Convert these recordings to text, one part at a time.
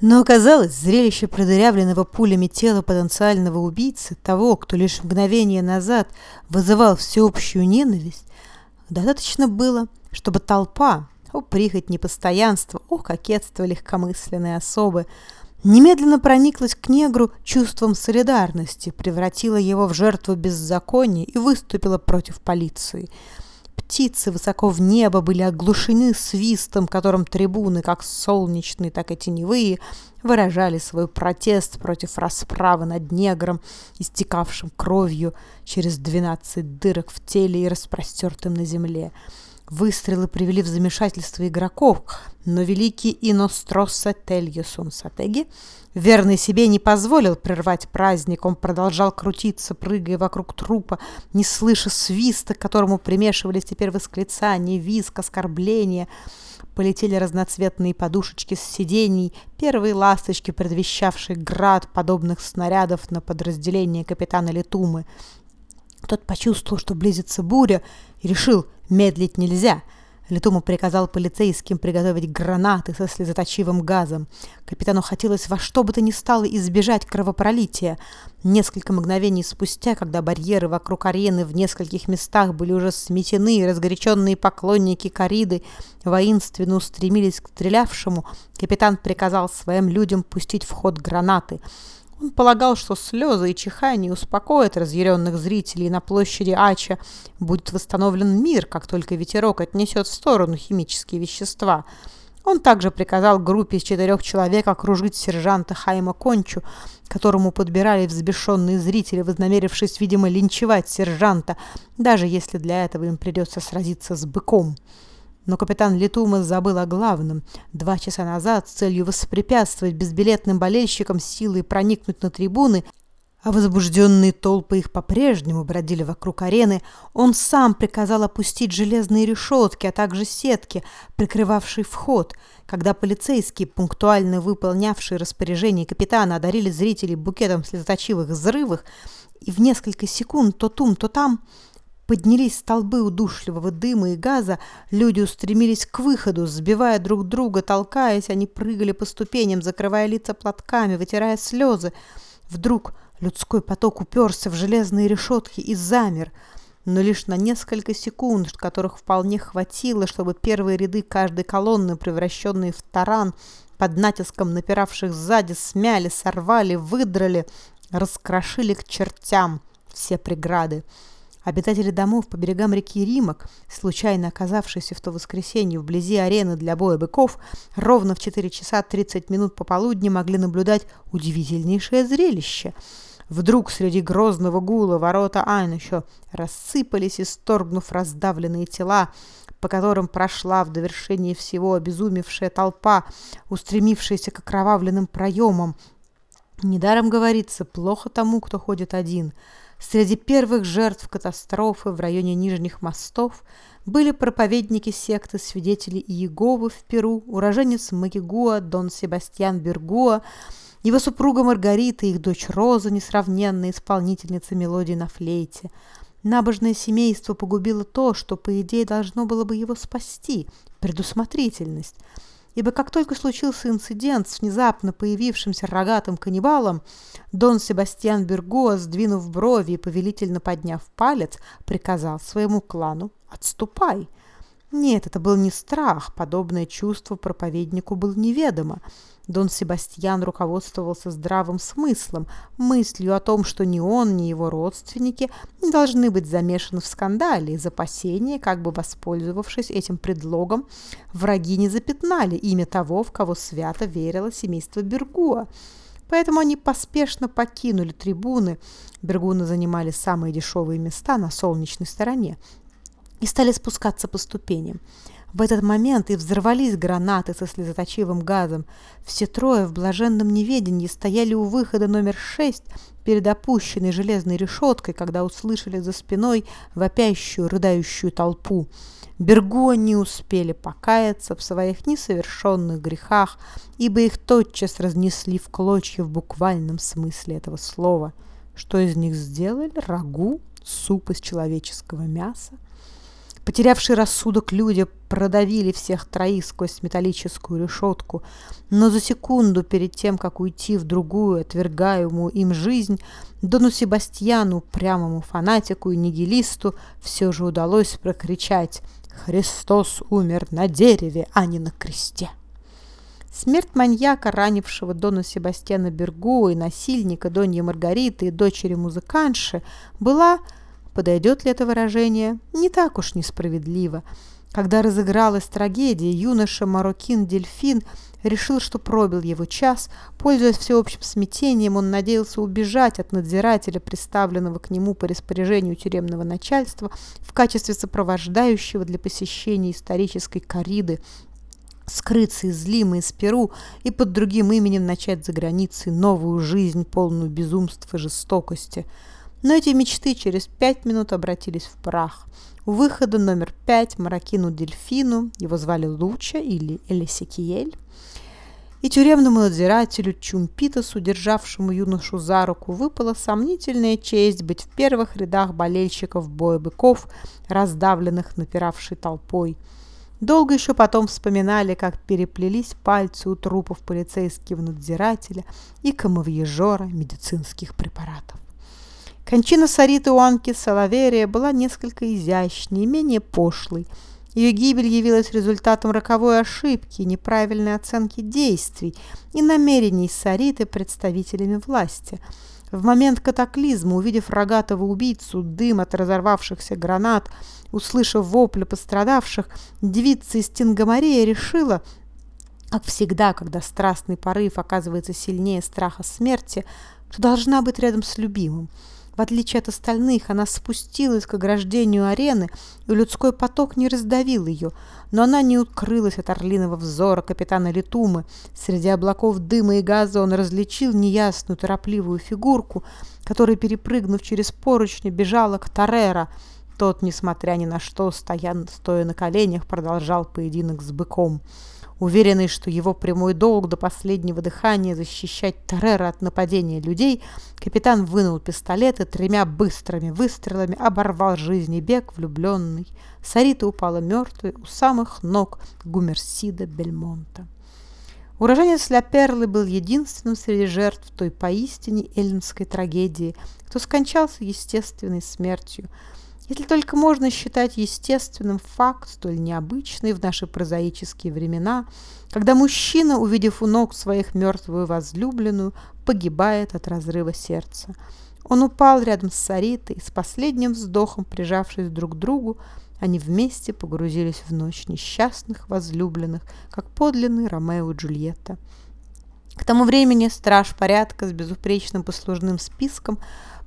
Но оказалось, зрелище продырявленного пулями тела потенциального убийцы, того, кто лишь мгновение назад вызывал всеобщую ненависть, достаточно было, чтобы толпа, о прихоть непостоянство, о кокетство легкомысленной особы, немедленно прониклась к негру чувством солидарности, превратила его в жертву беззакония и выступила против полиции – птицы высоко в небо были оглушены свистом, которым трибуны, как солнечные, так и теневые, выражали свой протест против расправы над негром, истекавшим кровью через двенадцать дырок в теле и распростертым на земле. Выстрелы привели в замешательство игроков, но великий Иностросса Тельюсун Сатеги, верный себе, не позволил прервать праздник. Он продолжал крутиться, прыгая вокруг трупа, не слыша свиста, к которому примешивались теперь восклицания, визг, оскорбления. Полетели разноцветные подушечки с сидений, первые ласточки, предвещавшие град подобных снарядов на подразделение капитана Летумы. Тот почувствовал, что близится буря, и решил, медлить нельзя. Летуму приказал полицейским приготовить гранаты со слезоточивым газом. Капитану хотелось во что бы то ни стало избежать кровопролития. Несколько мгновений спустя, когда барьеры вокруг арены в нескольких местах были уже сметены, разгоряченные поклонники кориды воинственно устремились к стрелявшему, капитан приказал своим людям пустить в ход гранаты – он полагал, что слезы и чихание успокоят разъяренных зрителей, на площади Ача будет восстановлен мир, как только ветерок отнесет в сторону химические вещества. Он также приказал группе из четырех человек окружить сержанта Хайма Кончу, которому подбирали взбешенные зрители, вознамерившись, видимо, линчевать сержанта, даже если для этого им придется сразиться с быком. Но капитан Летума забыл о главном. Два часа назад с целью воспрепятствовать безбилетным болельщикам силой проникнуть на трибуны, а возбужденные толпы их по-прежнему бродили вокруг арены, он сам приказал опустить железные решетки, а также сетки, прикрывавшие вход. Когда полицейские, пунктуально выполнявшие распоряжение капитана, одарили зрителей букетом слезоточивых взрывов, и в несколько секунд то тум, то там Поднялись столбы удушливого дыма и газа, люди устремились к выходу, сбивая друг друга, толкаясь, они прыгали по ступеням, закрывая лица платками, вытирая слезы. Вдруг людской поток уперся в железные решетки и замер, но лишь на несколько секунд, которых вполне хватило, чтобы первые ряды каждой колонны, превращенные в таран, под натиском напиравших сзади, смяли, сорвали, выдрали, раскрошили к чертям все преграды. Обитатели домов по берегам реки Римок, случайно оказавшиеся в то воскресенье вблизи арены для боя быков, ровно в 4 часа 30 минут пополудни могли наблюдать удивительнейшее зрелище. Вдруг среди грозного гула ворота Айнуща рассыпались, исторгнув раздавленные тела, по которым прошла в довершении всего обезумевшая толпа, устремившаяся к окровавленным проемам. Недаром говорится, плохо тому, кто ходит один – Среди первых жертв катастрофы в районе Нижних мостов были проповедники секты свидетелей Иеговы в Перу, уроженец Магигуа Дон Себастьян Бергуа, его супруга Маргарита и их дочь Роза, несравненная исполнительница мелодий на флейте. Набожное семейство погубило то, что, по идее, должно было бы его спасти – предусмотрительность – ибо как только случился инцидент с внезапно появившимся рогатым каннибалом, Дон Себастьян Бергуа, сдвинув брови и повелительно подняв палец, приказал своему клану «Отступай!». Нет, это был не страх, подобное чувство проповеднику было неведомо. Дон Себастьян руководствовался здравым смыслом, мыслью о том, что ни он, ни его родственники не должны быть замешаны в скандале из опасения, как бы воспользовавшись этим предлогом, враги не запятнали имя того, в кого свято верило семейство Бергуа. Поэтому они поспешно покинули трибуны, Бергуны занимали самые дешевые места на солнечной стороне, и стали спускаться по ступеням. В этот момент и взорвались гранаты со слезоточивым газом. Все трое в блаженном неведении стояли у выхода номер шесть перед опущенной железной решеткой, когда услышали за спиной вопящую, рыдающую толпу. Бергуа не успели покаяться в своих несовершенных грехах, ибо их тотчас разнесли в клочья в буквальном смысле этого слова. Что из них сделали? Рагу? Суп из человеческого мяса? Потерявшие рассудок люди продавили всех троих сквозь металлическую решетку, но за секунду перед тем, как уйти в другую, отвергаемую им жизнь, Дону Себастьяну, прямому фанатику и нигилисту, все же удалось прокричать «Христос умер на дереве, а не на кресте». Смерть маньяка, ранившего Дона Себастьяна Бергу и насильника Донья Маргариты и дочери музыканши, была Подойдет ли это выражение? Не так уж несправедливо. Когда разыгралась трагедия, юноша Марокин Дельфин решил, что пробил его час. Пользуясь всеобщим смятением, он надеялся убежать от надзирателя, представленного к нему по распоряжению тюремного начальства, в качестве сопровождающего для посещения исторической кориды, скрыться из Лимы, из Перу и под другим именем начать за границей новую жизнь, полную безумства и жестокости – но эти мечты через пять минут обратились в прах. У выхода номер пять Маракину Дельфину, его звали Луча или Элисикиель, и тюремному надзирателю Чумпитасу, державшему юношу за руку, выпала сомнительная честь быть в первых рядах болельщиков боя быков, раздавленных напиравшей толпой. Долго еще потом вспоминали, как переплелись пальцы у трупов полицейского надзирателя и камовьежора медицинских препаратов. Кончина Сариты Уанки Салаверия была несколько изящнее, менее пошлой. Ее гибель явилась результатом роковой ошибки, неправильной оценки действий и намерений Сариты представителями власти. В момент катаклизма, увидев рогатого убийцу, дым от разорвавшихся гранат, услышав вопли пострадавших, девица из Тингомария решила, как всегда, когда страстный порыв оказывается сильнее страха смерти, что должна быть рядом с любимым. В отличие от остальных, она спустилась к ограждению арены, и людской поток не раздавил ее, но она не укрылась от орлиного взора капитана Летумы. Среди облаков дыма и газа он различил неясную торопливую фигурку, которая, перепрыгнув через поручни, бежала к Тарера. Тот, несмотря ни на что, стоя, стоя на коленях, продолжал поединок с быком. Уверенный, что его прямой долг до последнего дыхания защищать Террера от нападения людей, капитан вынул пистолет и тремя быстрыми выстрелами оборвал жизни бег влюбленный. Сарита упала мертвой у самых ног Гумерсида Бельмонта. Уроженец Ля Перлы был единственным среди жертв той поистине эллинской трагедии, кто скончался естественной смертью – если только можно считать естественным факт, столь необычный в наши прозаические времена, когда мужчина, увидев у ног своих мертвую возлюбленную, погибает от разрыва сердца. Он упал рядом с Саритой, с последним вздохом прижавшись друг к другу, они вместе погрузились в ночь несчастных возлюбленных, как подлинный Ромео и Джульетта. К тому времени страж порядка с безупречным послужным списком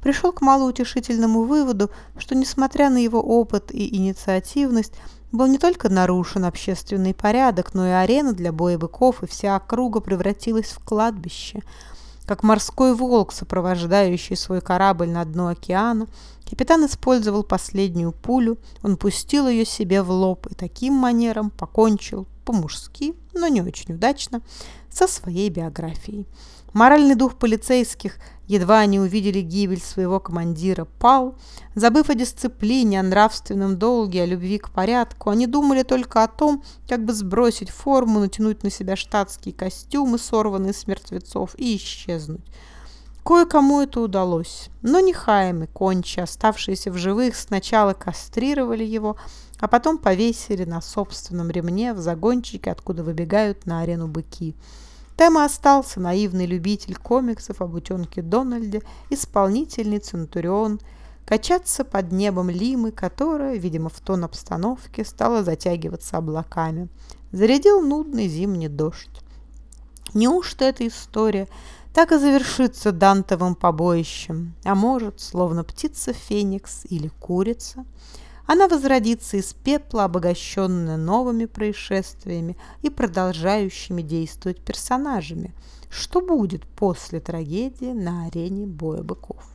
пришел к малоутешительному выводу, что, несмотря на его опыт и инициативность, был не только нарушен общественный порядок, но и арена для боя быков, и вся округа превратилась в кладбище. Как морской волк, сопровождающий свой корабль на дно океана, капитан использовал последнюю пулю, он пустил ее себе в лоб и таким манером покончил по-мужски, но не очень удачно, со своей биографией. Моральный дух полицейских, едва они увидели гибель своего командира, пал. Забыв о дисциплине, о нравственном долге, о любви к порядку, они думали только о том, как бы сбросить форму, натянуть на себя штатские костюмы, сорванные с мертвецов, и исчезнуть. Кое-кому это удалось, но не Хайм и Кончи, оставшиеся в живых, сначала кастрировали его, а потом повесили на собственном ремне в загончике, откуда выбегают на арену быки. Там остался наивный любитель комиксов об утенке Дональде, исполнительный Центурион, качаться под небом Лимы, которая, видимо, в тон обстановки стала затягиваться облаками. Зарядил нудный зимний дождь. Неужто эта история так и завершится Дантовым побоищем? А может, словно птица Феникс или курица – она возродится из пепла, обогащенная новыми происшествиями и продолжающими действовать персонажами. Что будет после трагедии на арене боя быков?